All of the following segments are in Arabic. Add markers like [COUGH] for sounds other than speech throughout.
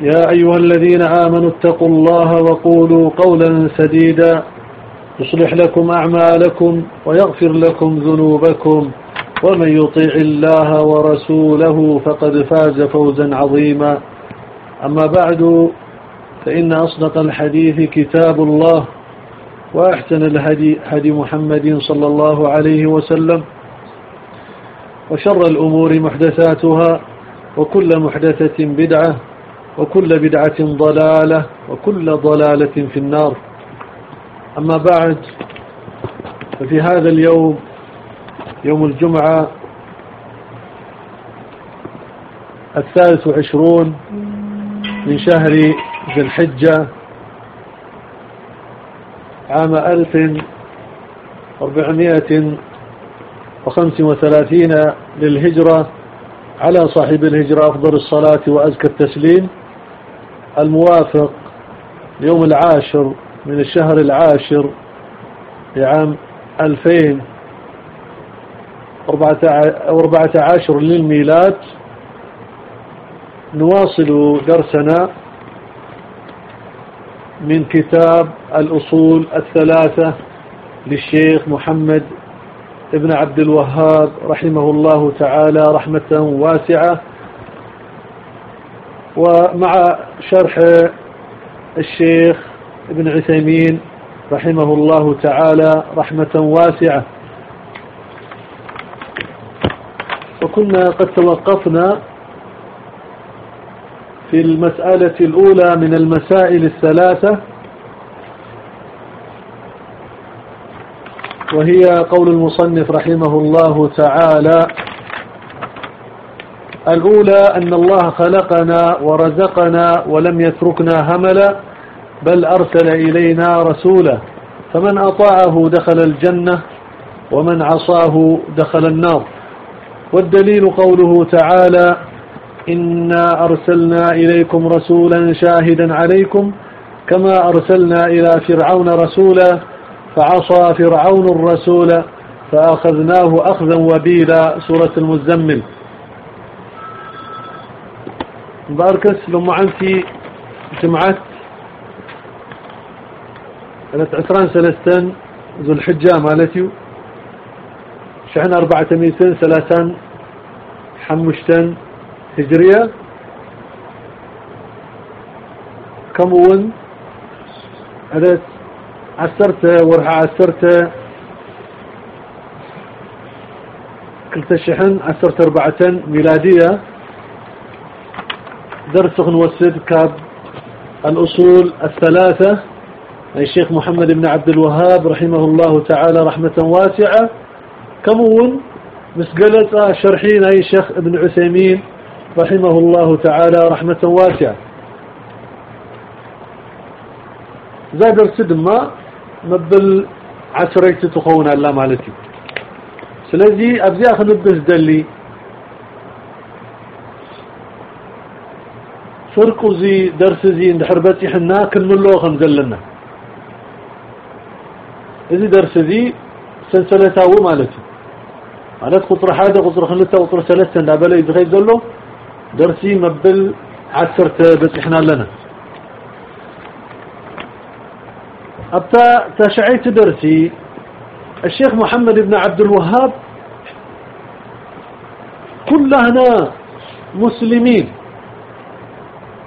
يا أيها الذين آمنوا اتقوا الله وقولوا قولا سديدا. يصلح لكم أعمالكم ويغفر لكم ذنوبكم. ومن يطيع الله ورسوله فقد فاز فوزا عظيما. أما بعد فإن أصدق الحديث كتاب الله وأحسن الهدي هدي محمد صلى الله عليه وسلم وشر الأمور محدثاتها وكل محدثة بدعة وكل بدعة ضلالة وكل ضلالة في النار. أما بعد ففي هذا اليوم يوم الجمعة الثالث وعشرون من شهر ذي الحجة عام ألف أربعمائة وخمس وثلاثين للهجرة على صاحب الهجرة أفضل الصلاة وأزكى التسليم. الموافق يوم العاشر من الشهر العاشر لعام ألفين أربعة عشر للميلاد نواصل درسنا من كتاب الأصول الثلاثة للشيخ محمد ابن عبد الوهاب رحمه الله تعالى رحمة واسعة. ومع شرح الشيخ ابن عثيمين رحمه الله تعالى رحمة واسعة. وكنا قد توقفنا في المسألة الأولى من المسائل الثلاثة وهي قول المصنف رحمه الله تعالى الأولى أن الله خلقنا ورزقنا ولم يتركنا هملا بل أرسل إلينا رسولا. فمن أطاعه دخل الجنة ومن عصاه دخل النار. والدليل قوله تعالى إنا أرسلنا إليكم رسولا شاهدا عليكم كما أرسلنا إلى فرعون رسولا فعصى فرعون الرسول فأخذناه أخذا وبيلا. سورة المزمل. باركس لما عنتي جمعت ثلاث عسران سلستان ذو الحجة مالتي. شحن أربعة ميتين ثلاثان حمشتن هجرية. كمون هذا عسرت ورها عسرت كلتا شحن عسرت أربعة ميلادية. درس نوسد كاب الأصول الثلاثة. الشيخ محمد بن عبد الوهاب رحمه الله تعالى رحمة واسعة. كمون مسقلة شرحين أي شيخ ابن عثيمين رحمه الله تعالى رحمة واسعة. زاد درس دما مبل عسريت تخون الله مالتي. سلازي أبزي أخذ نبز دلي فرق زي درس زي عند حربتي حنا كل من لو خنزلنا إذا درس زي سلسلة هو مالتي. مالت قطر حادة قطر خلتة قطر ثلاثة نابلا يدغي زلو درسي مبل عسرت بس إحنا لنا. أبتا تشعيت درسي الشيخ محمد بن عبد الوهاب كلنا مسلمين.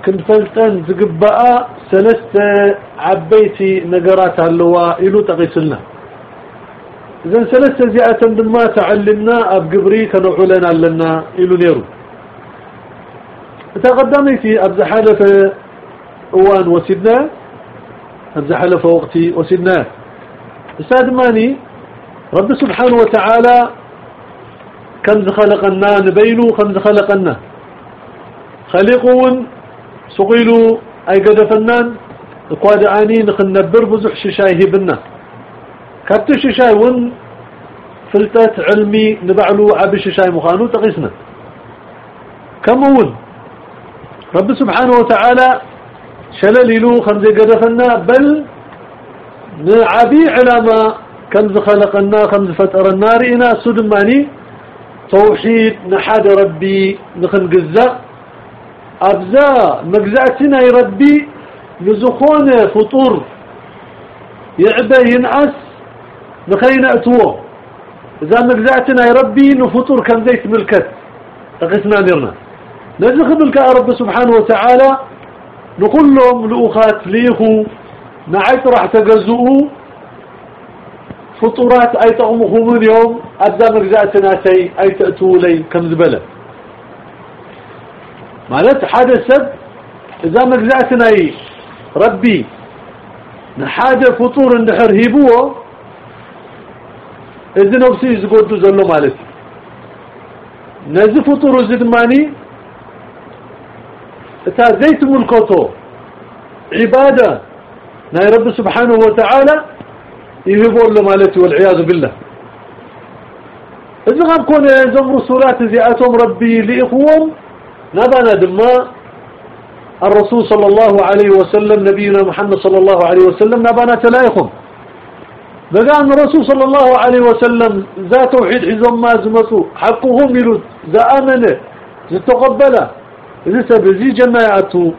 كنفلتن زقباء سلسة عبيتي نقرات اللواء إلو تغيسلنا إذن سلسة زيئة بما تعلمنا أب قبري كنوحو لنا لنا إلو نيرو تقدمي في أبز حالف أوان وسيدنا أبز حالف وقتي وسيدنا أستاذ ماني رب سبحانه وتعالى كم خلقنا نبينو كم خلقنا خلقون سقيلو أي قد فنان اكواد آني نخنبر بزح ششاي هبنا. كابت ششاي ون فلتات علمي نبعلو عب ششاي مخانو تقيسنا. كم ون رب سبحانه وتعالى شلليلو خمزي قد فنا بل نعبي علامة كم خلقنا كم فتر النار إنا سدماني. توحيد نحاد ربي نخن قزا أبزا مجزأتنا يربي نزخون فطور. يعبى ينعس نخينا أتوه. إذا مجزأتنا يربي نفطور كان زيت ملكت. تقسنا نرنا. نزخ ملك رب سبحانه وتعالى. نقول لهم لأخات ليخو نعيت راح تجزؤوا فطورات أي تأمهم اليوم. أبزا مجزأتنا تي أي تأتوا لي كم مالت حاجة سب إذا مجزأتنا ربي نحاجة فطور اندحر هيبوه إذا نفسي زقودو زلو مالتي. نزي فطور زد ماني تا زيت ملكوتو. عبادة ناي رب سبحانه وتعالى يهبون له مالتي والعياذ بالله. إذا غاب كون زم رسولات زياتهم ربي لإخوهم نبأنا دما الرسول صلى الله عليه وسلم نبينا محمد صلى الله عليه وسلم نبأنا تلايخهم. بقى أن الرسول صلى الله عليه وسلم ذا توحيد حزم ما زمتوا حقهم يلود ذا آمنه ذا تقبله. ذا سبزي جماعته.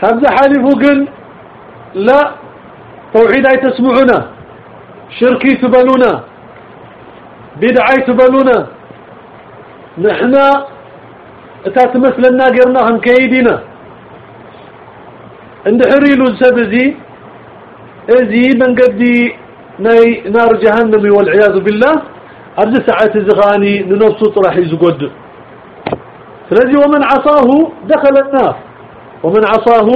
كان ذا حالفه قل لا توحيد أي تسمعنا. شركي تبلونا بدعي تبلونا نحن እታ ትመስለና ጌርና ክንከይድ ኢና እንድሕር ኢሉ ሰብ እዚ እዚ መንገዲ ናይ ናር ጀሃንም እዩ ወልዕያዙ ቢላህ ኣብዚ ሰዓት እዚ ከዓኒ ንነፍሱ ጥራሕ እዩ ዝጎድእ ስለዚ ወመን ዓሳሁ ደኸለ ናር ወመን ዓሳሁ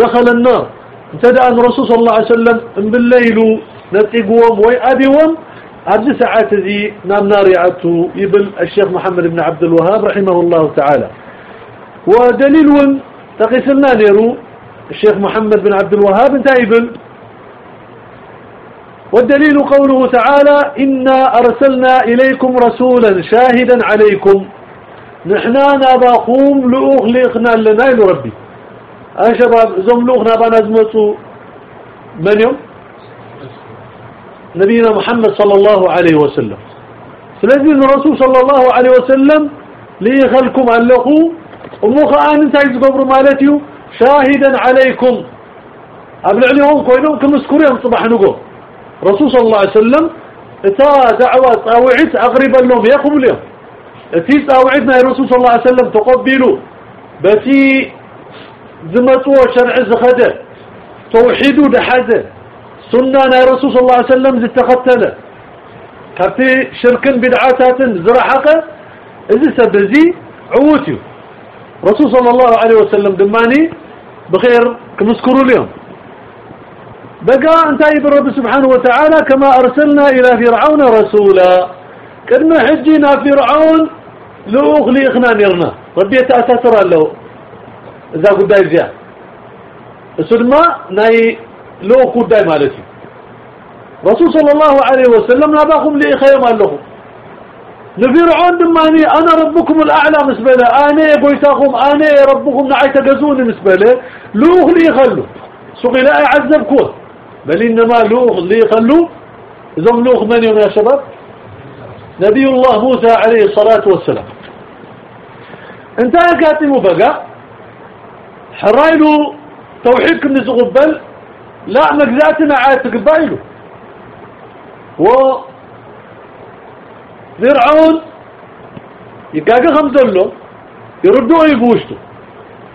ደኸለ ናር እንተ ደኣ ንረሱል ስ ላ ሰለም እምብለይሉ ነጢግዎም ወይ ኣቢዎም عبد ساعات ذي نام نار يعتو يبل الشيخ محمد بن عبد الوهاب رحمه الله تعالى. ودليل ون تقيسلنا نيرو الشيخ محمد بن عبد الوهاب انت يبل. والدليل قوله تعالى إنا أرسلنا إليكم رسولا شاهدا عليكم. نحنا نباقوم لؤغ لإخنا لنا ربي. أي شباب زم لؤغ نبا نزمتو من يوم؟ نبينا محمد صلى الله عليه وسلم. فلذي الرسول صلى الله عليه وسلم ليخلكم ألقوا أموخ آن انت قبر مالتيو شاهدا عليكم قبل عليهم كوينهم كمسكوريهم صباح نقو رسول صلى الله عليه وسلم اتا دعوة تاوعت أقرب لهم يقوم لهم اتي تاوعتنا يا رسول صلى الله عليه وسلم تقبلوا بتي زمتوا شرع زخده توحيدوا دحده سنة يا رسول صلى الله عليه وسلم زي تختله كابتي شرك بدعاتات زرحقة إذا سبزي عوتي رسول صلى الله عليه وسلم دماني بخير كمذكروا اليوم. بقى انتهي بالرب سبحانه وتعالى كما أرسلنا إلى فرعون رسولا. كنا حجينا فرعون لأغلي إخنا نرنا ربي يتأثر له. إذا قد داي زياد السلمة ناي لو كوداي مالتي. رسول صلى الله عليه وسلم نباكم لي خيم لهم نفرعون دماني أنا ربكم الأعلى مسبلة أنا قويتاكم أنا ربكم نعي تجزون مسبلة لوخ لي خلوا سوق لا يعذبكم بل إنما لوخ لي خلوا زم لوخ من يوم يا شباب؟ نبي الله موسى عليه الصلاة والسلام. انتهى كاتمه بقى حرايلو توحيدكم نزغبل لا مجزاتنا عاد تقبايله. و فرعون يقاقا خمزلو يردوا يبوشتو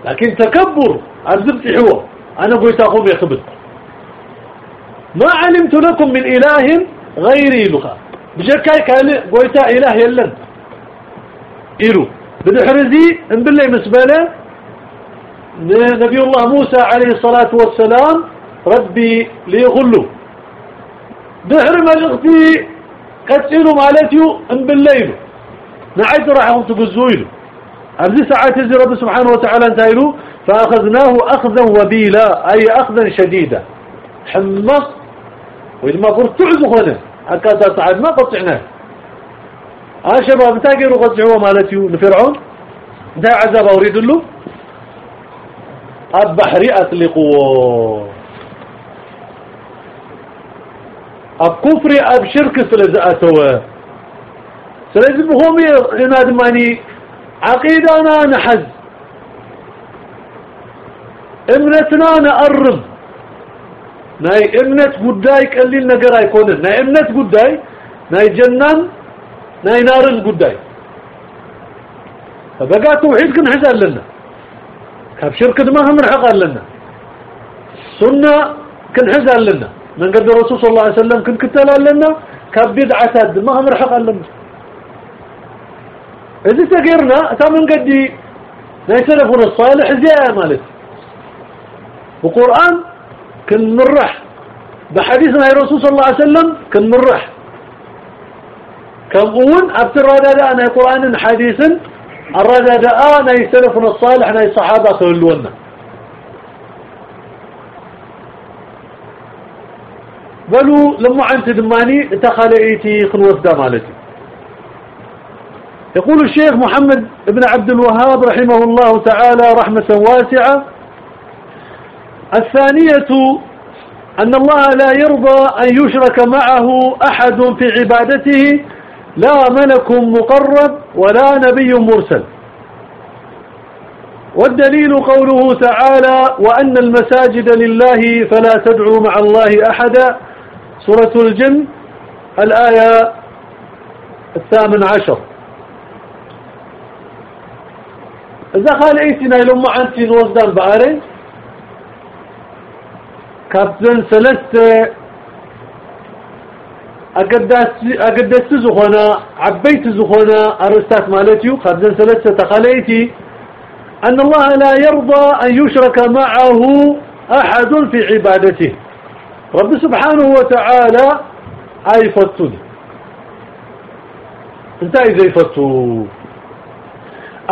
لكن تكبر عزبت حوى. أنا قلت أقوم يخبط ما علمت لكم من إله غيري لغا بجكاي كان قلت إله يلن. إلو. بدحرزي ان بالله مسبلة نبي الله موسى عليه الصلاة والسلام ربي ليغلو. دحر ملغتي قتلوا مالتيو إن بالليل. نعيد راحهم تقزويلو أبزي ساعات يزي رب سبحانه وتعالى انتهيلو فأخذناه أخذا وبيلا أي أخذا شديدا. حمص. قلت تعزو هنا أكاد تعاد ما قطعناه. ها آه شباب متى قيروا قطعوا مالتيو. لفرعون. انتهى عذاب أريد له البحري أطلقوا الكفر أب شرك سلزأتوا سلزم هم يناد ماني عقيدنا نحز. إمنتنا نقرب ناي إمنت قداي قليل نقر يكونن ناي إمنت قداي ناي جنان ناي نارن قداي. فبقى توحيد كنحز لنا. كاب شرك ما هم رحق لنا. سنة كنحز لنا. من قد الرسول صلى الله عليه وسلم كن كتل لنا كاب بدعة ما هم رحق لنا. إذا تغيرنا تا من قدي ناي سلفنا الصالح زي مالك. وقرآن كن مرح. بحديثنا الرسول صلى الله عليه وسلم كن مرح. كم أون أبتر هذا أنا قرآن حديث الرجاء آه ناي سلفنا الصالح ناي صحابة بلو لما عنت دماني تخلئيتي خلوة مالتي. يقول الشيخ محمد بن عبد الوهاب رحمه الله تعالى رحمة واسعة الثانية أن الله لا يرضى أن يشرك معه أحد في عبادته لا ملك مقرب ولا نبي مرسل. والدليل قوله تعالى وأن المساجد لله فلا تدعوا مع الله أحدا سورة الجن الآية الثامن عشر. إذا قال إيتنا لما عنتي نوزدان بأري كابتن سلسة أقدست زخونا عبيت زخونا أرستات مالتيو خبزن سلسة تخليتي أن الله لا يرضى أن يشرك معه أحد في عبادته. رب سبحانه وتعالى أي فتني أنت فتو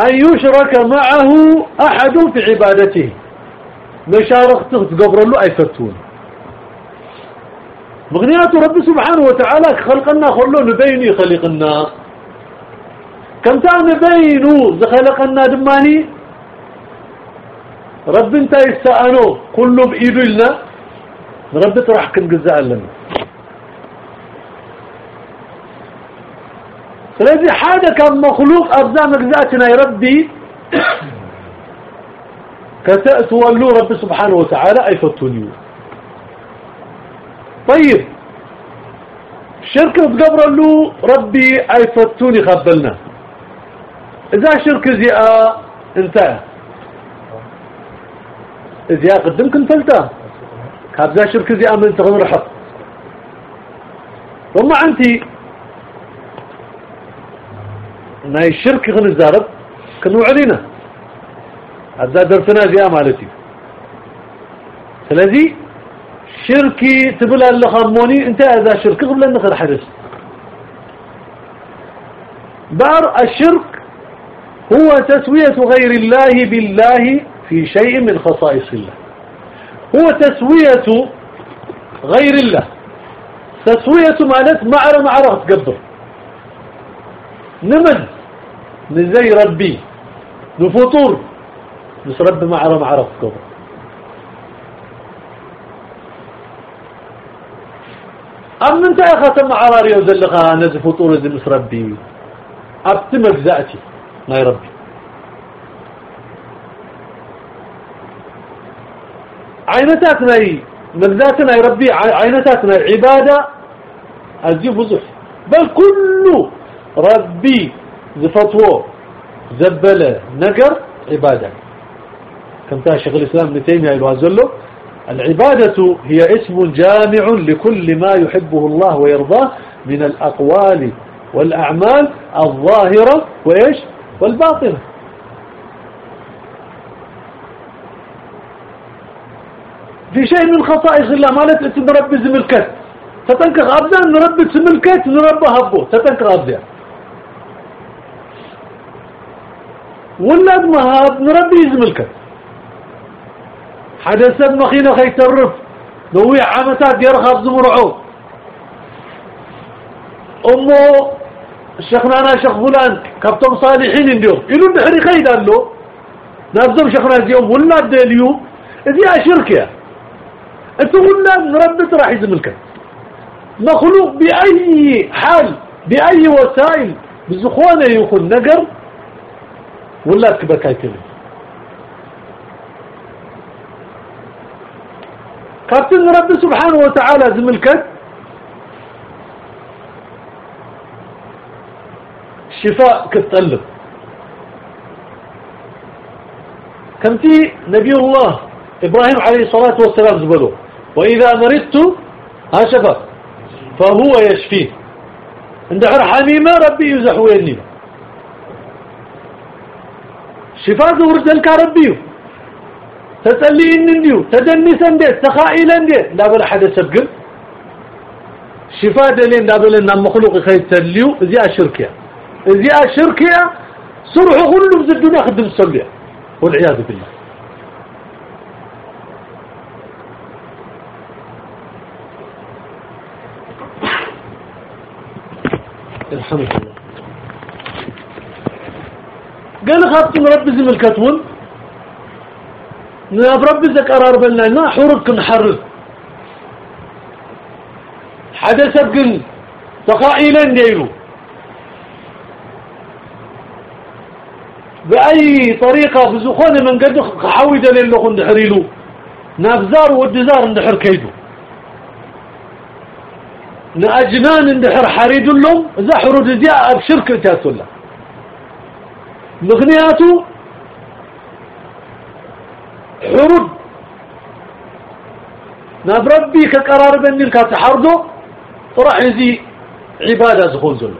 أن يشرك معه أحد في عبادته. مشاركته تقبر له أي فتون مغنيات رب سبحانه وتعالى خلقنا خلو نبيني خلقنا. كم تان نبينو زخلقنا دماني؟ رب انت يستأنو كله بإيدو لنا رب ترح كن قزاء لنا. فلذي حاجة كان مخلوق أبزام قزاءتنا يا ربي. [COUGHS] كتأتولوا رب سبحانه وتعالى أي فتوني. طيب. شرك تقبر له ربي أي فتوني خبلنا. إذا شرك زياء انتهى كابزا شرك زياء من تغنر حق. ثم أنت ناي الشرك غن الزارب كنو علينا. هذا درسنا زياء مالتي سلذي شركي تبلا اللي خموني إنت هذا شرك قبل أن نخر حدث. بار الشرك هو تسوية غير الله بالله في شيء من خصائص الله. هو تسوية غير الله. تسوية مالت معرة معرة تقبر نمد نزي ربي. نفطور نس رب معرة معرة تقبر أم أنت يا ختم عراري وزلقها نزف فطور زي مس ربي. أبتمك ذاتي ما ربي عينتاتنا مجزاتنا يا ربي عينتاتنا عبادة أزيب وزف بل كل ربي زفتوه زبلة نقر عبادة. كم شيخ الإسلام ابن تيمية له العبادة هي اسم جامع لكل ما يحبه الله ويرضاه من الأقوال والأعمال الظاهرة وإيش؟ والباطنة. في شيء من خصائص الله ما لت نربي زملكت تتنكر أبدا نربي زملكت نربى هبو تتنكر أبدا ولاد مهاب نربي زملكت حدا سب مخينة خيترف نويع عمتات يرخب زمرعو. أمو شيخنا أنا شيخ فلان كابتن صالحين انديو يلون بحري خيد قال له نفسهم شيخنا اليوم ولاد اليوم. إذي شركة أنت ولاد نربط راح يزملك مخلوق بأي حال بأي وسائل بزخوانة يكون نقر ولاد كبكايتين كابتن رب سبحانه وتعالى زملكت شفاء كالطلب كمتي نبي الله إبراهيم عليه الصلاة والسلام زبلو وإذا مرضت ها شفا فهو يشفيه عند حميمة ربي يزح ويني شفاء ورد لك ربي. تسلي إن انديو تدنسا اندي تخائلا اندي لا بلا حدا سبقل شفاء دلين لا بلا إن مخلوق خير تسليو زي الشركية زي الشركية صرح كله بزدنا خدم السلية والعياذ بالله. الحمد لله. قال خاطم رب زي الكتون ناب ربي قرار بلنا حرك نحرك حدا سبقن تقائلا ديرو بأي طريقة بزخون من قد دليل لغن دحريلو نافزار ودزار اندحر كيدو. نأجنان اندحر حريد لهم زحروا دزياء بشرك تاتو الله مغنياتو حرب ناب ربي كقرار بنيل كتحرضو طرح زي عبادة زخون زلو.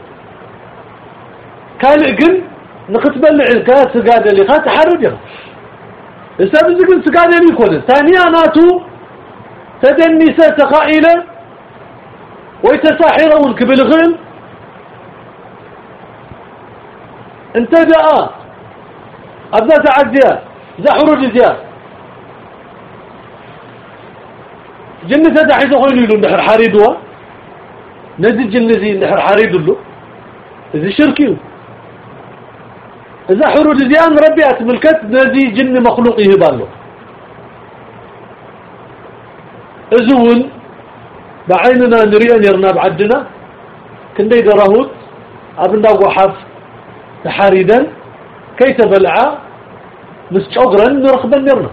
كان اقن نختبل عن سقادة خات حرب يا أستاذ زقن سقادة اللي يكون ثانيا ناتو تدني تقائلة ويتساحرون كبالغل انتدأ أبدا تعديا زحرو جزيا جنة هذا حيث خويني له نحر حاريدوا نزل جنة زي نحر حاريد له إذا شركي. إذا حرود زيان ربي أتملكت نزي جن مخلوق يهبال له إذن بعيننا نريان يرنا بعدنا كندي دراهوت أبنا وحف تحاريدا كي تبلعا نسجعقرا نرخبا نرنا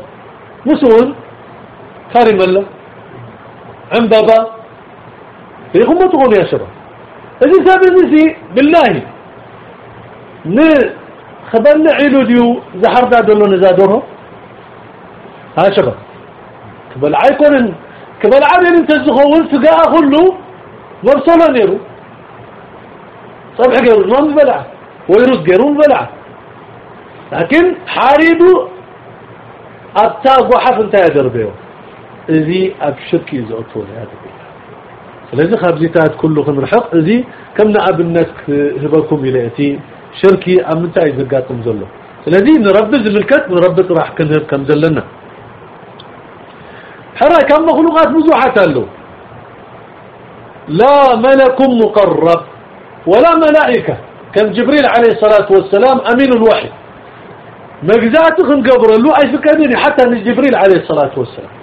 نسون كارم الله. عن بابا. يقوم تقول يا شباب. إذا سابق نسي بالله. ن خبرنا علو ديو. زحر دا دولو نزادوره ها شباب. كبل عيكون كبل عامل انت الزخول سقاء خلو مرسولا نيرو. صبح قيرو ما بلع ويرد قيرو بلع لكن حاريدو أبتاق وحف انت يا دربيو. ذي أبشرك يزعطون هذا بالله فلذي خابزيتات كله خنرحق ذي كم نأب الناس هبكم إليتي. شركي أمنتا يزقاتهم زلو. فلذي نربز ملكت نربط راح كنهب كم زلنا. حرا كم مخلوقات مزوحة له. لا ملك مقرب ولا ملائكة. كان جبريل عليه الصلاة والسلام أمين الوحي. مجزاتهم قبر له أي فكرني حتى من جبريل عليه الصلاة والسلام.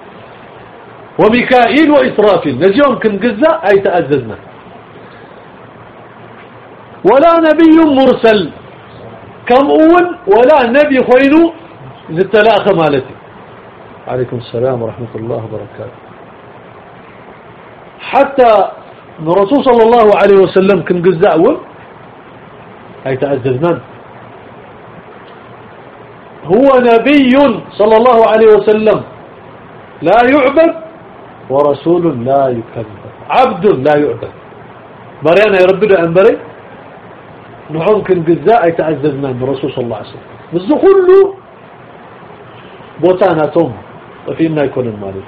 وميكائيل وإسرافيل. نجيهم كن قزة أي تأززنا ولا نبي مرسل. كم أول؟ ولا نبي خوينو للتلاخة مالتي. عليكم السلام ورحمة الله وبركاته. حتى الرسول صلى الله عليه وسلم كن قزة أول أي تأززنا هو نبي صلى الله عليه وسلم لا يعبد ورسول لا يكذب عبد لا يعبد. بريانا يربنا أنبري نحن كن قزاء يتعززنا من؟ الرسول صلى الله عليه وسلم. بس كله بوتانا توم وفينا يكون المالك.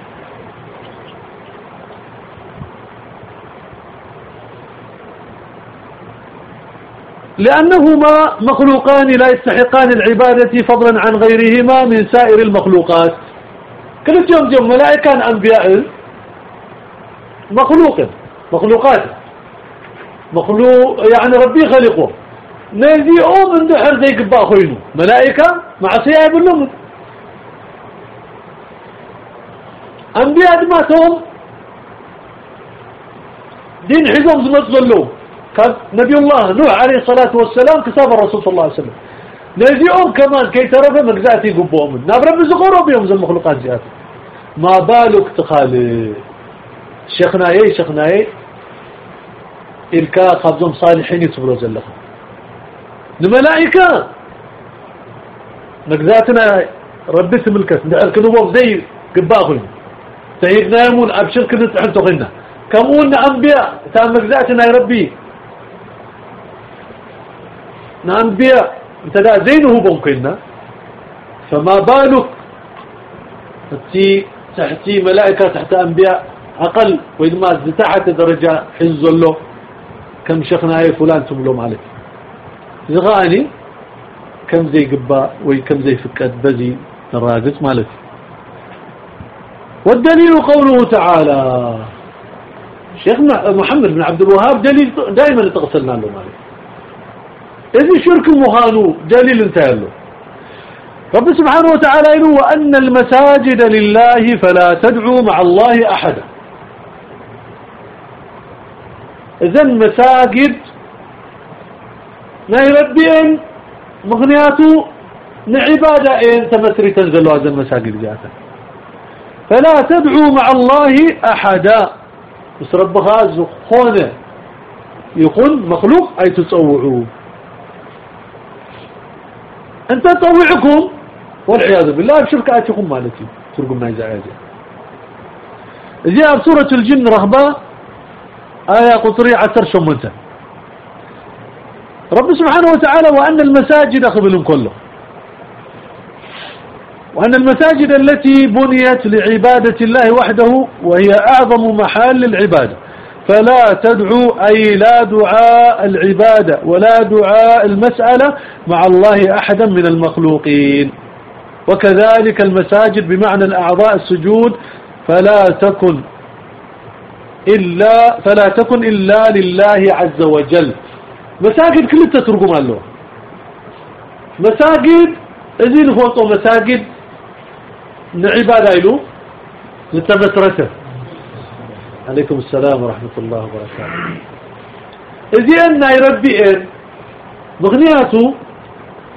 لأنهما مخلوقان لا يستحقان العبادة فضلا عن غيرهما من سائر المخلوقات. كل يوم يوم ملائكة أنبياء مخلوق مخلوقات. مخلوق يعني ربي خلقه نزي أو من دحر زي قبا خوينو ملائكة مع سيئة باللهم أنبياء ما توم دين حزم زمت ظلوا. كان نبي الله نوح عليه الصلاة والسلام كتاب الرسول صلى الله عليه وسلم. نزيهم كمان كي ترى مجزاتي قبوهم. نابرب زغورو بيهم زي المخلوقات زيادة. ما بالك تخالي؟ شيخنا إيه شيخنا إيه؟ إلكا قبضهم صالحين يتبرو زلهم. الملائكة مجزاتنا ربي تملكت. ندعر كنوبهم زي قباخل تهيقنا يمون أبشر كنت حلتو غينا كمون أنبياء تام مجزاتنا يا ربي. نأنبياء انت دا زينه بمكننا فما بالك؟ تحتي تحتي ملائكة تحت أنبياء. أقل وإذا ما تحت درجة حز له كم شيخنا هاي فلان تملوم عليك زغاني كم زي قباء وكم زي فكات بزي الراقص مالتي والدليل قوله تعالى. شيخ محمد بن عبد الوهاب دليل دائما تغسلنا له مالك. إذن شرك مهانو دليل انتهى له. رب سبحانه وتعالى يقول وأن المساجد لله فلا تدعوا مع الله أحدا. إذن مساجد نهي ربين مغنياتو نعبادة إن تمثري تنزلوا هذا المساجد جاتا فلا تدعوا مع الله أحدا. بس ربها زخونة يكون مخلوق أي تصوعوا أنت تطوعكم والعياذ بالله. بشركاتكم مالتي. ترقم ما يزعيزي جاء سورة الجن رهبة. آية قطرية عسر شمنته رب سبحانه وتعالى وأن المساجد قبل كله. وأن المساجد التي بنيت لعبادة الله وحده وهي أعظم محال للعبادة. فلا تدعو أي لا دعاء العبادة ولا دعاء المسألة مع الله أحدا من المخلوقين. وكذلك المساجد بمعنى الأعضاء السجود فلا تكن إلا فلا تكن إلا لله عز وجل. مساجد كل تترقم له. مساجد إذن فوتو مساجد نعبادة له نتمترته عليكم السلام ورحمة الله وبركاته. إذن أن يربي إن مغنياته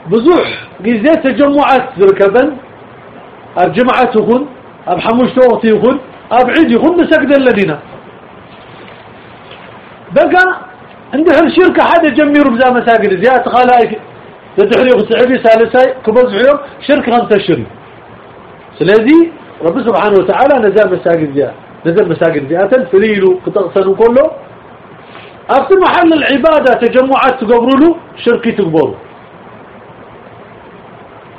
بزوح جزيت تجمعات ذركبا أب جمعات يخون أب حموش توقت يخون أب عيد مساجد الذين بقى عند هالشركة حدا جمير بزا مساجد زيادة خلايك وسعبي سالساي كبز عيوم شركة انتشري سلازي رب سبحانه وتعالى نزال مساجد زيادة نزل مساجد زيادة فليلو كتغسلوا كله أبت محل العبادة تجمعات تقبروا له شركي تقبروا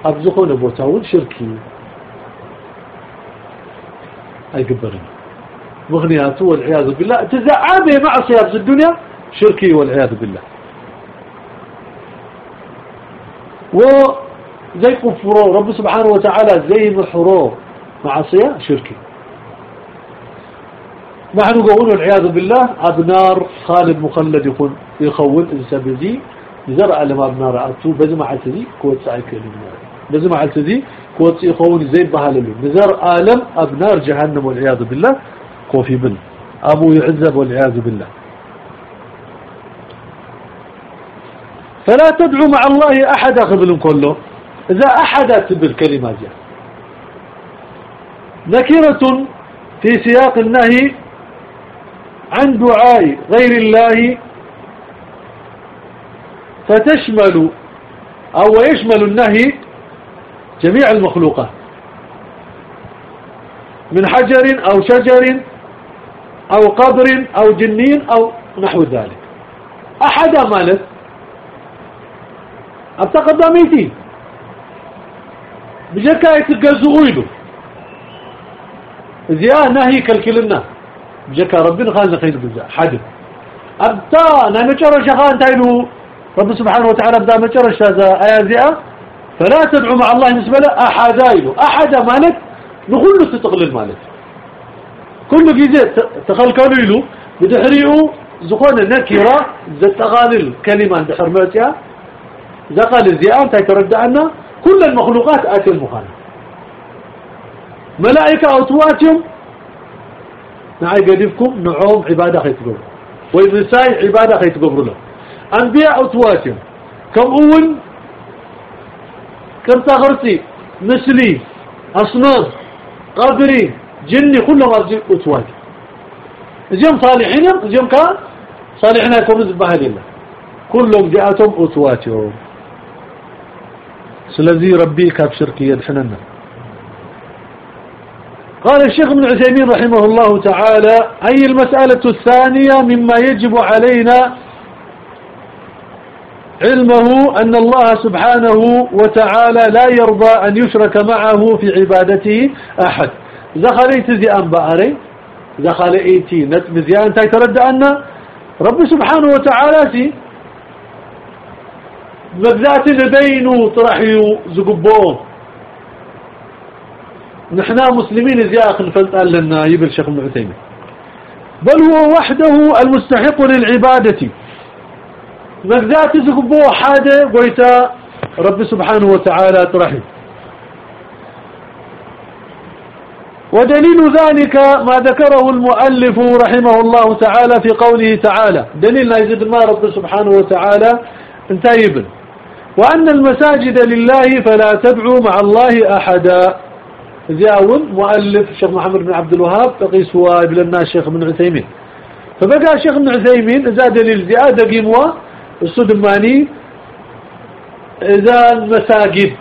أبزخون بوتاون شركي أي قبرين مغنياته والعياذ بالله تزعابه معصية في الدنيا شركي والعياذ بالله وزي كفروا رب سبحانه وتعالى زي محروا معصية شركي نحن قولوا والعياذ بالله أبنار خالد مخلد يكون يخول إنسان بزي زرع لما أبنار أتو بزمعة ذي كوت سعي كلمة بزمعة ذي كوت يخون زي بهاللو نزار آلم أبنار جهنم والعياذ بالله كوفي من. أبو يعذب والعياذ بالله. فلا تدعو مع الله أحد قبل كله. إذا أحدت بالكلمة دي. نكرة في سياق النهي عن دعاء غير الله فتشمل أو يشمل النهي جميع المخلوقات. من حجر أو شجر أو قبر أو جنين أو نحو ذلك. أحد مالت أبتقد ميتين بجكا يتقزقوا له زياء نهي كالكلنا. بجكا ربنا خالنا خير بزاء حد أبتا نمجر شخان تايلو رب سبحانه وتعالى أبدا مجر هذا آية زياء فلا تدعو مع الله نسبة له أحد له أحد مالك. نقول له تتقلل مالك. كل جيزة تخلقوا له بدحريقه زخون نكرة. زتغالل كلمة بحرمتها زقال الزيان تيترد عنا كل المخلوقات آتي المخالف. ملائكة أو تواتم نعي قديفكم نعوم عبادة خيط قبر وإنساي عبادة خيط قبر له أنبياء أو تواتم كم أول كم تغرتي مثلي أصنام قبري جني كلهم أرجي أتواتم زيهم صالحين زيهم كان صالحين يكونوا ذبها لله. كلهم جاءتهم أتواتهم سلذي ربي كاب شركي يدحننا قال الشيخ ابن عثيمين رحمه الله تعالى أي المسألة الثانية مما يجب علينا علمه أن الله سبحانه وتعالى لا يرضى أن يشرك معه في عبادته أحد. زخليت زي أنبأري زخليتي نتمزيان تيترد أن؟ رب سبحانه وتعالى سي مبذات لبينو طرحيو زقبون نحنا مسلمين زياق قال لنا يبل شيخ ابن عثيمين. بل هو وحده المستحق للعبادة. مبذات زقبو حاجة قويتا رب سبحانه وتعالى طرحي ودليل ذلك ما ذكره المؤلف رحمه الله تعالى في قوله تعالى. دليل يزيد ما رب سبحانه وتعالى. انتايبن وأن المساجد لله فلا تدعو مع الله أحدا. زياون مؤلف الشيخ محمد بن عبد الوهاب تقيس وابن الناس الشيخ بن عثيمين. فبقى الشيخ بن عثيمين إذا دليل زيادة قيموا الصدماني إذا المساجد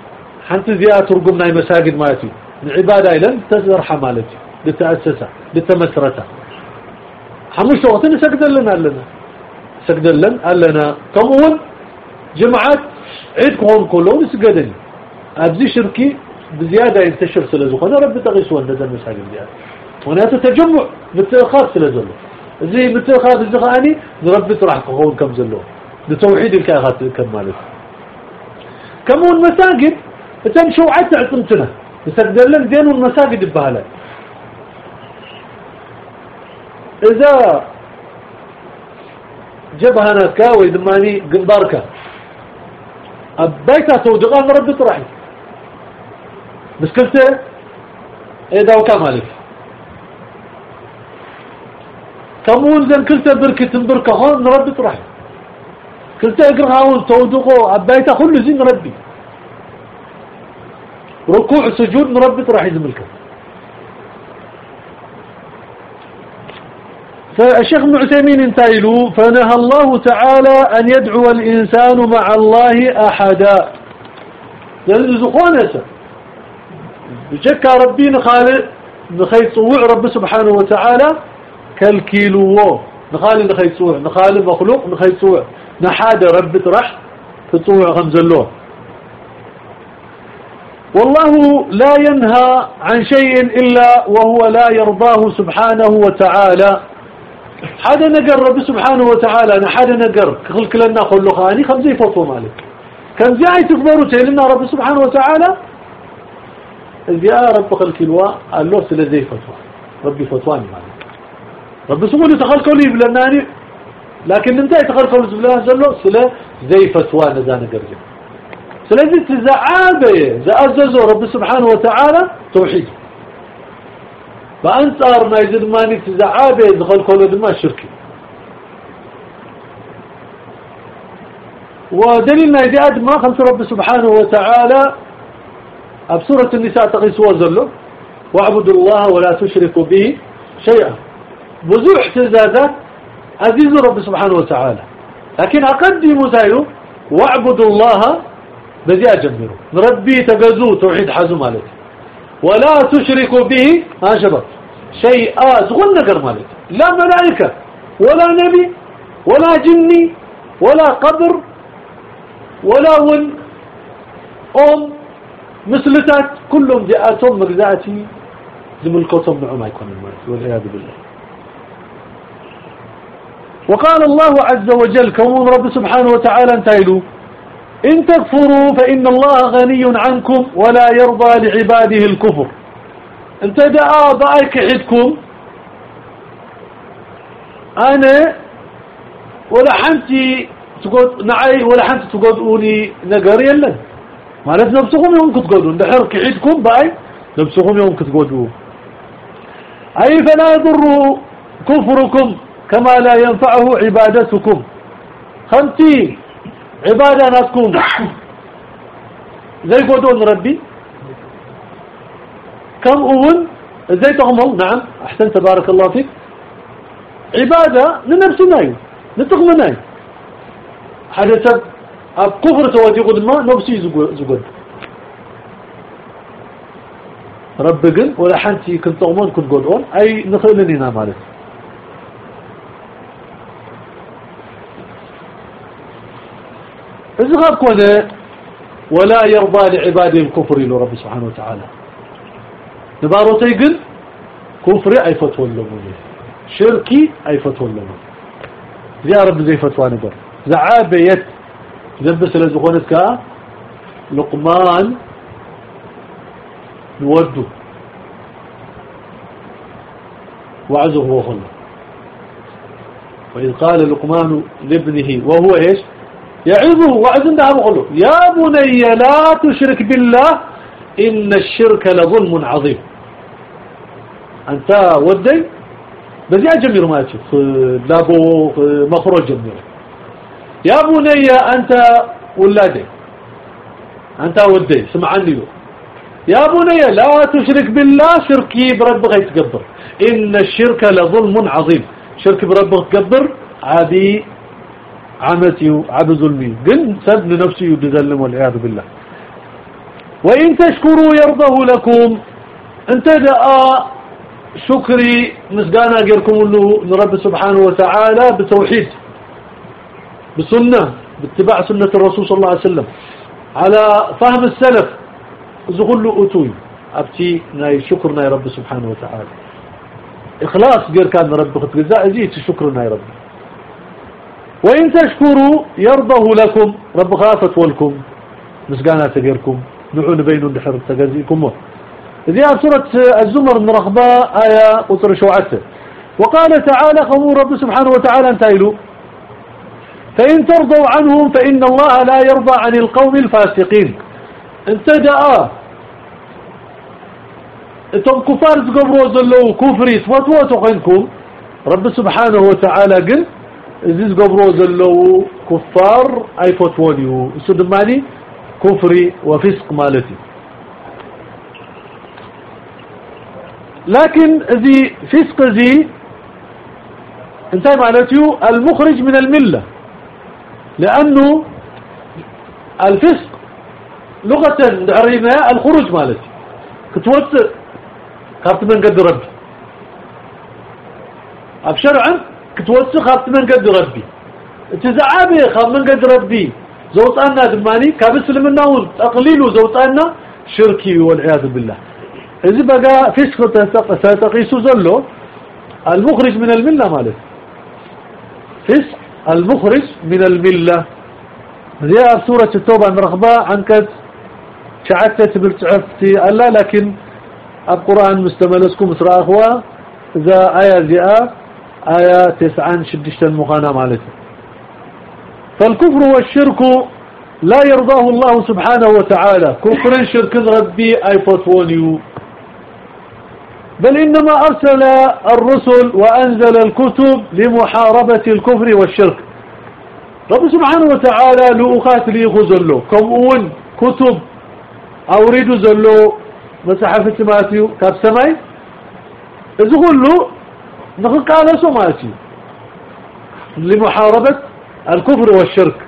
حنت زيادة ترقمنا المساجد مالتي. العبادة إلى تزرح مالتي لتأسسها لتمسرتها حمش وقتنا سجد لنا. لنا سجد لنا. لنا كمون جمعات عيد كون كلهم يسجدني أبزي شركي بزيادة ينتشر سلزوخ أنا رب تغيس وأنا ذا المساجد زيادة وأنا تتجمع متأخر سلزلو زي متأخر الزخاني رب تراح كون كم زلو. لتوحيد الكاغات كم مالك. كمون مساجد تنشو عتا عطمتنا يسجد لك زين المساجد بهالا إذا جبهة ناسكا ويدماني قنباركا أبيتا توجغان رب طرحي بس كلته إيه داو كمالك كمون زين كلته بركة بركة هون رب طرحي كلته اقر هاون توجغو أبيتا كل زين ربي. ركوع سجود رب طرحي زملكة. فالشيخ ابن عثيمين انتايلو فنهى الله تعالى أن يدعو الإنسان مع الله أحدا. لأن زخوانة بجكا ربي نخالي نخي صوع رب سبحانه وتعالى كالكيلو. نخالي نخي صوع نخالي مخلوق نخي صوع. نحاد رب ترح تصوع غمزلوه. والله لا ينهى عن شيء إلا وهو لا يرضاه سبحانه وتعالى. حدا نقر رب سبحانه وتعالى أنا حدا نقر. خلق لنا خلو خاني خمزي فوتو مالك. كم زي تكبروا تيلنا رب سبحانه وتعالى؟ يا رب خلق الوا قال له سلا زي فتوى. ربي فتواني مالك. رب سبحانه تخلقوا لي بلناني. لكن انت تخلقوا لي بلناني؟ سلا زي فتوى نزان قرجم سلازي تزعابه زأززوا رب سبحانه وتعالى توحيد. فأنصار ما يزد ماني تزعابه يدخل كل دماء شركي. ودليلنا إذا أدمى خمس رب سبحانه وتعالى. بسورة النساء تقيس وزله واعبدوا الله ولا تشركوا به شيئا. بزوح تزادات عزيز رب سبحانه وتعالى. لكن أقدموا تايلو واعبدوا الله بزي أجمره ربي تقزو توحيد حزو مالتي ولا تشركوا به ها شباب. شيئا. زغن نقر مالتي لا ملائكة ولا نبي ولا جني ولا قبر ولا ون أم مثلتات كلهم جاءتهم مجزاتي زملكتهم نعم يكون المالك والعياذ بالله. وقال الله عز وجل كون رب سبحانه وتعالى انتهلوا إن تكفروا فإن الله غني عنكم ولا يرضى لعباده الكفر. أنت دعا بأيك حدكم أنا ولا حنتي تقول نعي ولا حنتي تقول أوني نقر يلا. مالت نفسكم يوم كتقولوا اندحر كحدكم بأي نفسكم يوم كتقولوا أي فلا يضر كفركم كما لا ينفعه عبادتكم. خمتي عبادة ناتكم زي قدون ربي. كم أول؟ زي تغمل نعم. أحسن تبارك الله فيك. عبادة لنفسنا. نتغمنا حدثت أب كفر تواجه قد ما زقود. رب قل ولا حنتي كنت أغمان كنت قدون أي نخلنينا مالك إذا كونه ولا يرضى لعباده الكفر إلى رب سبحانه وتعالى. نبارو تيقل كفر أي فتوى اللهم شركي أي فتوى اللهم يا رب زي فتوى نقر زعابيت زبس لزغونت كا لقمان نودو. وعزه هو خلق. وإذ قال لقمان لابنه وهو إيش؟ يعظه وعظ ده بقوله. يا بني لا تشرك بالله إن الشرك لظلم عظيم. أنت ودي؟ بزي أجمير ما تشوف لابو مخرج جمير يا بني أنت ولادي. أنت ودي سمعني له. يا بني لا تشرك بالله شركي بربك يتقبر إن الشرك لظلم عظيم. شرك بربك تقبر عادي. عمتي عبد ظلمي قل سب لنفسي يدزلم والعياذ بالله. وإن تشكروا يرضه لكم انت دعا شكري مسقانا غيركم له نرب سبحانه وتعالى بتوحيد بسنة باتباع سنة الرسول صلى الله عليه وسلم. على فهم السلف زغل أتوي. أبتي ناي شكر ناي رب سبحانه وتعالى. إخلاص غير كان رب خطقزاء زيت شكر ناي رب. وإن تشكروا يرضه لكم. رب خافت ولكم مسقانا تقيركم نعون بين النحر تقزيكم ذي سورة الزمر من رغبة آية قطر شوعته. وقال تعالى خمور رب سبحانه وتعالى انتايلوا فإن ترضوا عنهم فإن الله لا يرضى عن القوم الفاسقين. انت دعا أنتم كفار تقبروا زلو كفري تفتوى تقنكم رب سبحانه وتعالى قل زيز قبروا زلو كفار اي فتوانيو السودماني كفري وفسق مالتي لكن ذي فسق ذي انتهى معناته المخرج من الملة لأنه الفسق لغة عرينا الخروج مالتي كتوت خافت من قد ربي كتوت خافت من قد ربي تزعابي خاف من قد ربي زوطانا دماني كابس لمناون تقليل زوطانا شركي والعياذ بالله። إذا بقى فسق ستقيسو زلو المخرج من الملة مالت فسق المخرج من الملة زي سورة التوبة من رغبة عنكت شعتت بالتعفتي ألا لكن القرآن مستملسكم سرى أخوة إذا آية زي آية تسعان شدشت المخانة مالته فالكفر والشرك لا يرضاه الله سبحانه وتعالى. كفر شرك ربي أي فتونيو بل إنما أرسل الرسل وأنزل الكتب لمحاربة الكفر والشرك. رب سبحانه وتعالى لأخات لي خزلو كم أول كتب أوريد زلو. مسحف تماتيو كاب سماي إذا قلو نخلق على سماتي لمحاربة الكفر والشرك.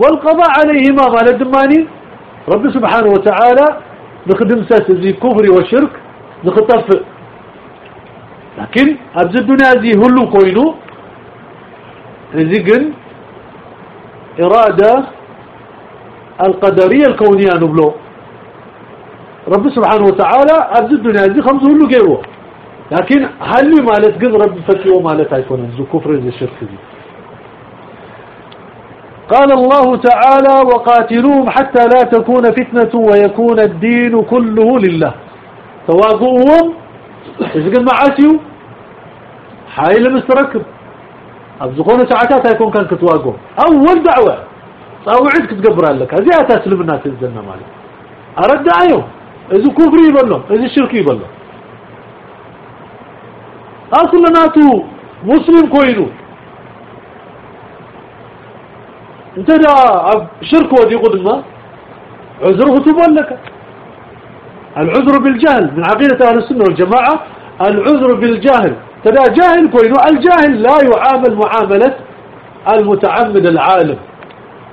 والقضاء عليهما مال الدماني رب سبحانه وتعالى نخدم ساس زي كفر وشرك نخطف لكن أبز الدنيا زي هلو كوينو. زي قل إرادة القدرية الكونية نبلو. رب سبحانه وتعالى أبز الدنيا زي خمس هلو قيروه لكن هل مالت قد رب فتيو مالت هيكون زي كفر زي شرك زي قال الله تعالى وقاتلوهم حتى لا تكون فتنة ويكون الدين كله لله. تواقوهم إذا قد معاسيو حايل مستركب. أبزقون ساعتات هيكون كان كتواقوهم أول دعوة. صاوعد كتقبر لك هذه أتسلم الناس الزنة مالي أرد دعيهم. إذا كفري يبلو إذا الشركي يبلو أصلا ناتو مسلم كوينو. انت دا شرك ودي قدما عذره تبلك العذر بالجهل من عقيدة أهل السنة والجماعة العذر بالجهل تدا جاهل كوينو الجاهل لا يعامل معاملة المتعمد العالم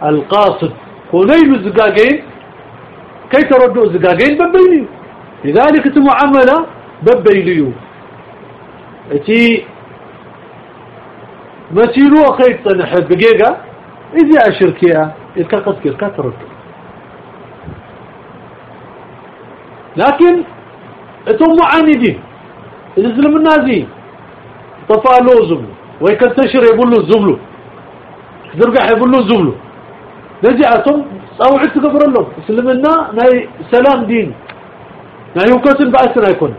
القاصد. كونين الزقاقين؟ كي تردوا الزقاقين؟ ببيني. لذلك معاملة ببينيو. أتي مسيرو خيط تنحب بقيقة؟ إذا أشركيها إذا قد كيركا ترد لكن اتهم معاندين الزلم النازي. طفالو زبلو. ويكنتشر يقول له الزبلو درقح يقول له الزبلو نجعتهم صوعد تقبر له سلمنا ناي سلام دين. ناي وكتن بأسنا يكون.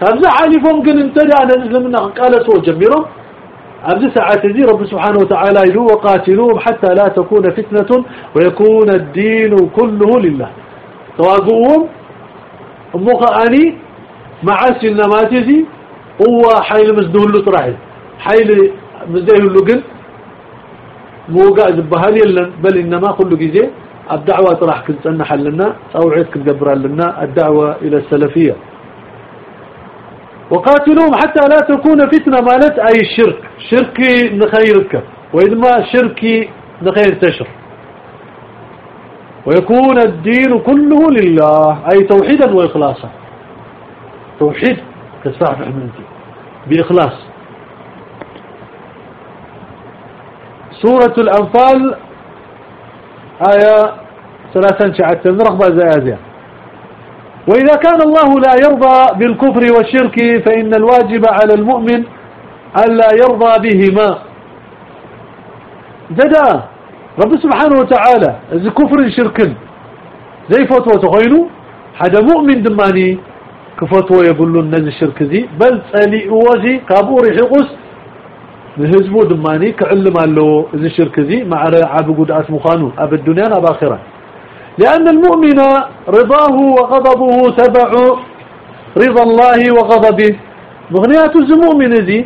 كان زعالي فهم قن انتدى أنا نزلمنا قالت هو جميرهم أبدي ساعة ذي رب سبحانه وتعالى يلو وقاتلوهم حتى لا تكون فتنة ويكون الدين كله لله. تواقوهم أمك أني معاسي النماتزي هو حيل مزده اللو تراحل حيل مزده اللو قل. موقع زبهالي لن بل إنما كل جزء الدعوة راح كنت أن حلنا أو عيد كنت لنا الدعوة إلى السلفية. وقاتلوهم حتى لا تكون فتنة مالت أي الشرك شركي نخيرك وإذا ما شركي نخير تشر. ويكون الدين كله لله أي توحيدا وإخلاصا. توحيد كسفاح فحمنتي بإخلاص. سورة الأنفال آية ثلاثة شعة رغبة زي وإذا كان الله لا يرضى بالكفر والشرك فإن الواجب على المؤمن ألا يرضى بهما. جدا. رب سبحانه وتعالى إذا كفر شرك زي فتوى تخينو حدا مؤمن دماني كفتوى يقولون نزل الشرك ذي بل سالي وزي كابور يحقس نهزبو دماني كعلم له إذا الشرك ذي مع عبد قد مخانو أب الدنيا أب آخرة. لأن المؤمن رضاه وغضبه تبع رضا الله وغضبه. مغنيات الزمؤمن ذي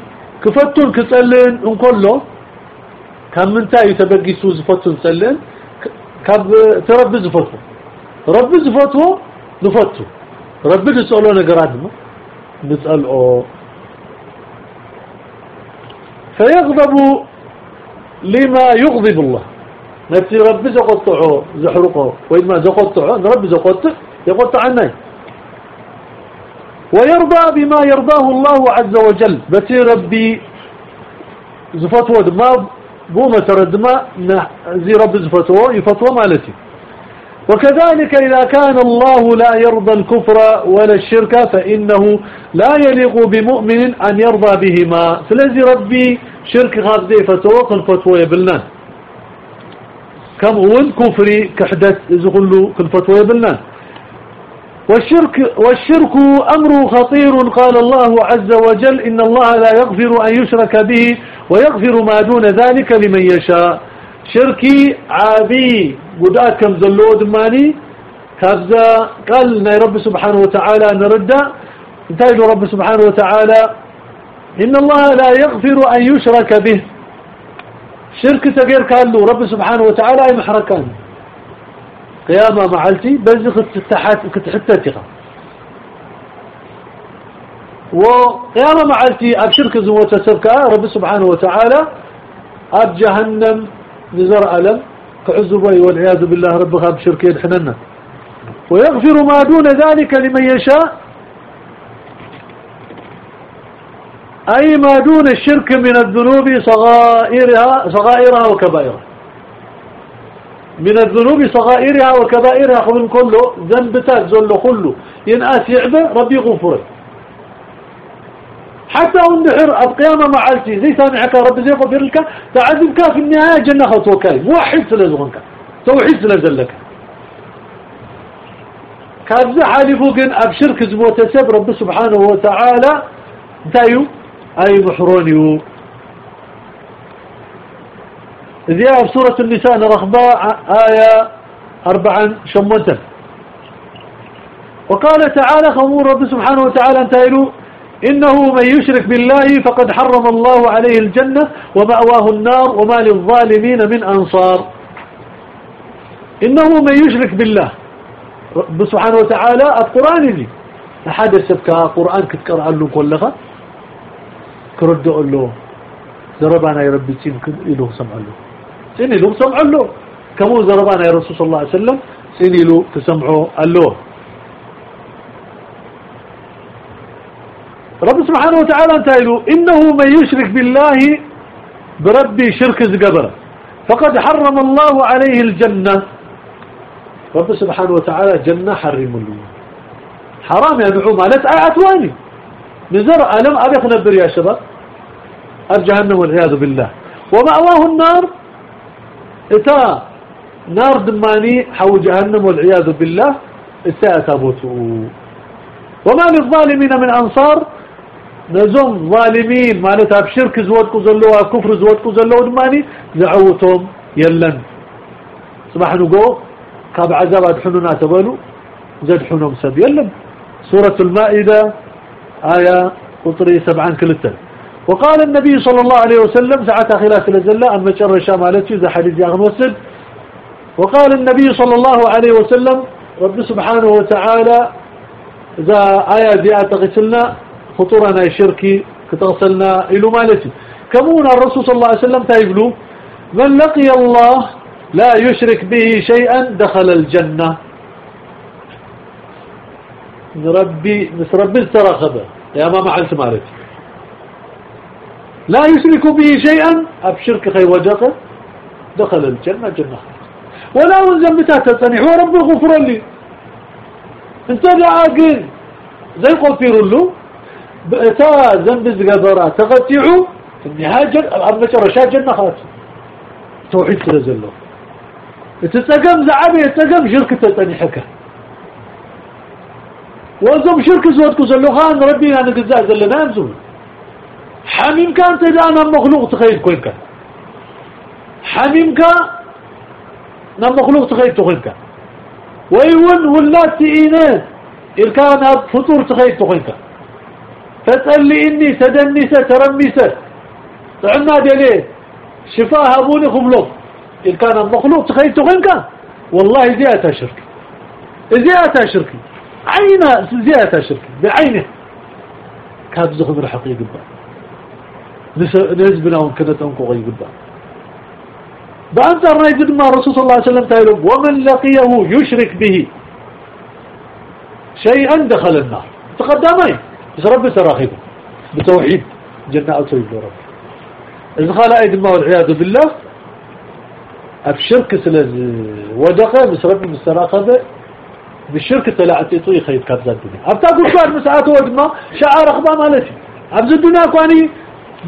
كفتن كتسلن انكله كم من تاي تبقي سوز فتن سلن. كاب ترب زفتو. رب زفتو نفتو. رب نسأله نقراد نسأله فيغضب لما يغضب الله. نفسي ربي زقطعه زحرقه. وإذا ما زقطعه ربي زقطع يقطع عني ويرضى بما يرضاه الله عز وجل. بتي ربي زفتوه ما بوما ترد ما زي ربي زفتوه يفتوه مالتي. وكذلك إذا كان الله لا يرضى الكفر ولا الشرك فإنه لا يليق بمؤمن أن يرضى بهما. فلذي ربي شرك غاب دي فتوه كن فتوه يبلنان كم هو كفري كحدث زغلو كن فتوه يبلنان والشرك, والشرك أمر خطير قال الله عز وجل إن الله لا يغفر أن يشرك به ويغفر ما دون ذلك لمن يشاء. شركي عابي قدات كم زلو دماني. كابزا قال رب سبحانه وتعالى نرد. انتهي رب سبحانه وتعالى. إن الله لا يغفر أن يشرك به. شرك تغير له رب سبحانه وتعالى أي محركان قيامة معلتي بزخ التحات كتحتتك. وقيامة معلتي أب شرك زوة سبكة رب سبحانه وتعالى أب جهنم نزر ألم كعزبي والعياذ بالله ربها بشركين حننا. ويغفر ما دون ذلك لمن يشاء أي ما دون الشرك من الذنوب صغائرها, صغائرها وكبائرها. من الذنوب صغائرها وكبائرها قبل كله ذنبتات زل كله. ينأس يعبه ربي غفره حتى وندحر القيامة معلتي زي سامعك رب زي غفر لك. تعذبك في النهاية جنة خطوكاي موحد سلزغنك توحيد سلزلك كابز حالفو كن أبشرك زبوت سب رب سبحانه وتعالى دايو. أي محرونيو ذي في سورة النساء رخباء آية أربعا شمونتا وقال تعالى خمور رب سبحانه وتعالى انتهلوا. إنه من يشرك بالله فقد حرم الله عليه الجنة ومأواه النار وما للظالمين من أنصار. إنه من يشرك بالله. سبحانه وتعالى القرآن لي أحد سبك قرآن كتقرأ له كلها. كرد له زربانا يا ربي تين إله سمع له. سين إله سمع له. كمو زربانا يا رسول صلى الله عليه وسلم سين إله تسمعه له. رب سبحانه وتعالى انتهلوا إنه من يشرك بالله بربي شرك زقبر. فقد حرم الله عليه الجنة. رب سبحانه وتعالى جنة حرم له. حرام يا نعوم مالت أعتواني نزر ألم أبيخ نبر يا شباب؟ الجهنم والعياذ بالله. ومأواه النار. إتا نار دماني حو جهنم والعياذ بالله. إتا أتابوتو. وما للظالمين من أنصار. نزوم ظالمين. مالتها بشرك زودكو زلوها كفر زودكو زلوها دماني. زعوتهم يلن. صباح نقو كاب عذاب أدحننا تبالو. زدحنهم سب. يلن. سورة المائدة. آية قطري سبعان كلتا. وقال النبي صلى الله عليه وسلم ساعة خلاف الزلة أما شر شامالتي ذا حديث يا مسجد. وقال النبي صلى الله عليه وسلم رب سبحانه وتعالى إذا آية دي أتغسلنا فطورنا شركي كتغسلنا إلو مالتي كمونا الرسول صلى الله عليه وسلم تايبلو من لقي الله لا يشرك به شيئا دخل الجنة. ربي مس ربي استرخبه يا ما معلت مالتي لا يشرك به شيئا. أبشرك خي وجهه دخل الجنة جنة ولا وزن متى تتنح ورب غفر لي. انت عاقل زي قفير له بأتا ذنب زقبرا تقطعوا في النهاية أما رشاد جنة خلاص توحيد تنزل له تتقم زعبي يتقم شركة تتنحك وزم شركة زودكو زلو خان ربنا نقزاء زلنا يمزون حميم كان تدانا مخلوق تخيل كوينك. حميم كان نم مخلوق تخيل تخيلك. ويون ولات تئينات إن كان فطور تخيل تخيلك. فتسألي إني تدنسة ترمسة تعنا دليه شفاء هبوني خملوك. إن كان مخلوق تخيل تخيلك. والله زيادة شرك. زيادة شرك عينة زيادة شرك بعينه. كاد زخم الحقيقة بقى نسبنا وكنت أنكو غي قدام بأنت الرجل ما الرسول صلى الله عليه وسلم تقول ومن لقيه يشرك به. شيئا دخل النار. تقدمي بس رب سراخيه بتوحيد. جنة أطيب رب. إذا قال أيد ما والعياذ بالله. أبشرك سلز ودقة بس رب مستراخذ بالشرك طلعت يطوي خيط كابزات الدنيا أبتا قلت بعد مساعات ودما شعار أخبار مالتي أبز الدنيا كواني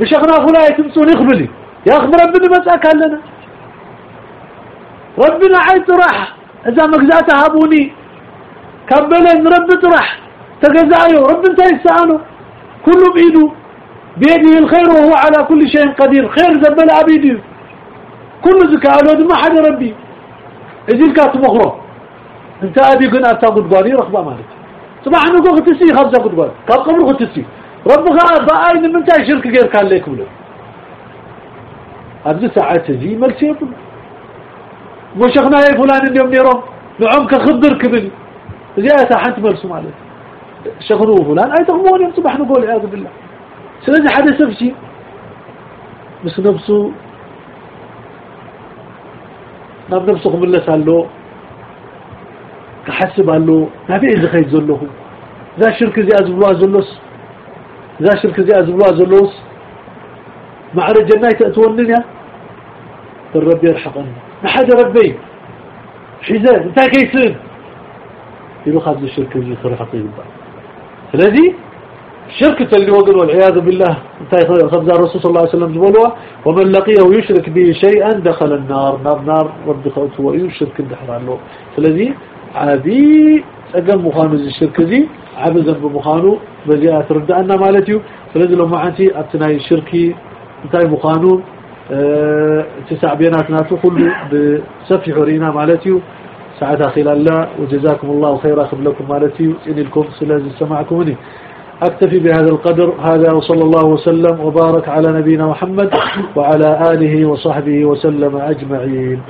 بشغنا فلا يتمسون يخبلي يا أخي ربنا مساك لنا. ربنا عيد راح إذا مجزاته هابوني. كبلين رب طرح تجزايو رب انت كله بإيده بيده الخير وهو على كل شيء قدير. خير زبل عبيدي. كل زكاة لود ما حد ربي. إذن كات مخرو انت أبي قنا تاقود قاري رخبا مالك. قو ختسي خمسة قد قاري كاب قبر ختسي رب غاب بأين من تاي شرك غير كان ليك ولا. أبدي ساعات زي ملك يقول وشخنا يا فلان اليوم نيرم نعم كخبر كبل زي حنت مرسو مالك. شغلوه فلان أي تغمون يوم صبح نقول عياذ بالله. سلازي حدث نفسي بس نام نفسه قبل الله سأله كحسب قال له ما في إذا خيط زله ذا شرك زي أزبلوا زلوس ذا شرك زي أزبلوا زلوس مع رجلنا تأتونني. الرب يرحقني ما حدا ربي. حزاب أنت كيسن يلو خذ الشرك زي خرحقي بالبعض الذي؟ شركة اللي وقل والعياذ بالله. خبز الرسول صلى الله عليه وسلم جبلوا ومن لقيه يشرك به شيئا دخل النار. نار نار رب خوته ويشرك الدحر له فالذي عادي. أقم مخانو زي الشرك زي عبزا بمخانو بزيئة تردأنا مالتيو. فالذي لو معتي أبتناي الشركي انتاي مخانو آه تسع بينات ناتو كله بسفح رينا مالتيو. ساعتها خلال الله وجزاكم الله خيرا مالتيو. إني لكم سلازي سمعكمني أكتفي بهذا القدر هذا وصلى الله وسلم وبارك على نبينا محمد وعلى آله وصحبه وسلم أجمعين.